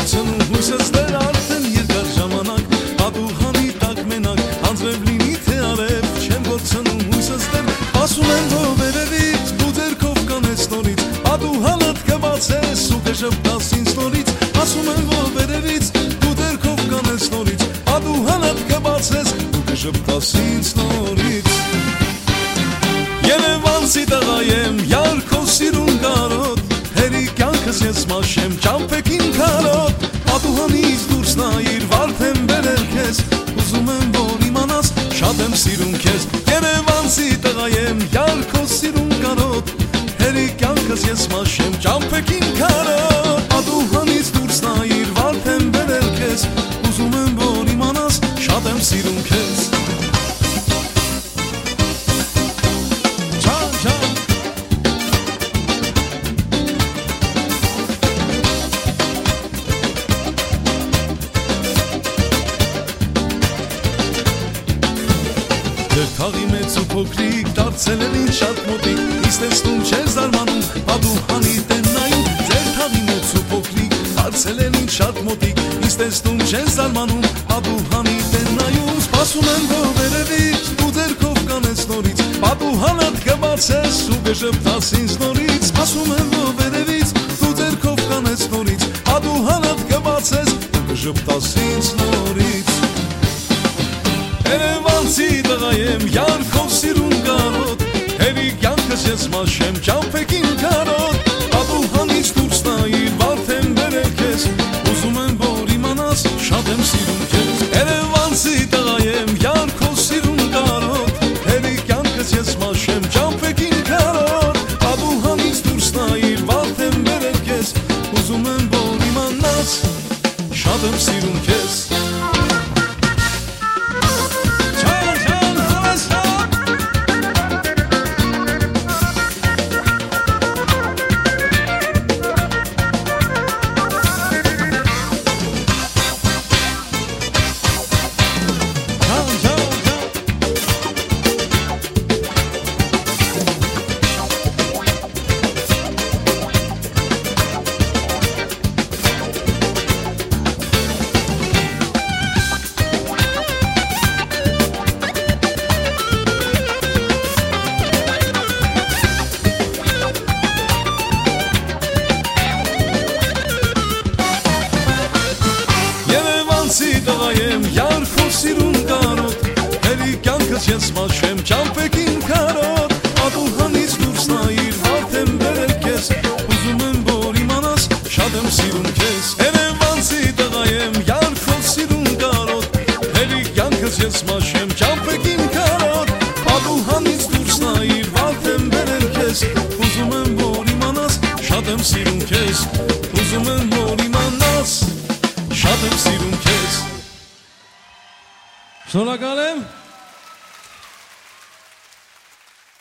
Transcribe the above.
կորցնում հույսս դեր արդեն երկար ժամանակ Ադուհանի տակ մենակ անձրև լինի թե արև Չեմ կորցնում հույսս դեր ասում են որ վերևից դու ձերքով կանես նորից Ադուհանդ կբացես ու կժպտաս ինձ նորից Ասում են որ վերևից դու ձերքով կանես նորից Ադուհանդ կբացես ու կժպտաս ինձ նորից Երևանցի տղա եմ, յարքո սիրուն կարոտ Հերի կյանքս ես մաշեմ, ճամպեքին շատ եմ սիրում քեզ Երևանցի տղա եմ, յարքո սիրուն կարոտ Հերի կյանքս ես մաշեմ, ճամպեքին կարոտ Ատուհանից դուրս նայիր, վարդ եմ բերել քեզ Ուզում եմ, որ իմանաս, շատ եմ սիրում քեզ Դեր թաղի մեծ ու փոքրիկ դարձել են ինձ շատ մոտիկ Իսկ տեսնում չես զարմանում պատուհանի տնայում Ձեր թաղի մեծ ու փոքրիկ դարձել են ինձ շատ մոտիկ Իսկ տեսնում չես զարմանում պատուհանի տնայում Սպասում են որ վերևից դու ձերքով կանես նորից Պատուհանդ կբացես ու կժպտաս ինձ նորից Սպասում են որ վերևից դու ձերքով կանես նորից Պատուհանդ կբացես ու կժպտաս ինձ նորից Երևանցի տղա եմ, յարքով սիրուն կարոտ Հերի կյանքս ես մաշեմ, ճամպեքին կարոտ Ադուհանից դուրս նայիր, վարդ եմ բերել քեզ Ուզում եմ, որ իմանաս, շատ եմ սիրում քեզ Երևանցի տղա եմ, յարքով սիրուն կարոտ Հերի կյանքս ես մաշեմ, ճամպեքին կարոտ Ադուհանից դուրս նայիր, վարդ եմ բերել քեզ Ուզում եմ, որ իմանաս, շատ եմ սիրում քեզ Երևանցի տղա եմ, յարքո սիրուն կարոտ Հերի կյանքս ես մաշեմ, ճամպեքին կարոտ Ադուհանից դուրս նայիր, վարդ եմ բերել քեզ Ուզում եմ, որ իմանաս, շատ եմ սիրում քեզ Երևանցի տղա եմ, յարքո սիրուն կարոտ Հերի կյանքս ես մաշեմ, ճամպեքին կարոտ Ադուհանից դուրս նայիր, վարդ եմ բերել քեզ Ուզում եմ, որ իմանաս, շատ եմ սիրում քեզ Ուզում եմ, որ իմանաս Շատ եմ սիրում քեզ Շնորհակալ եմ։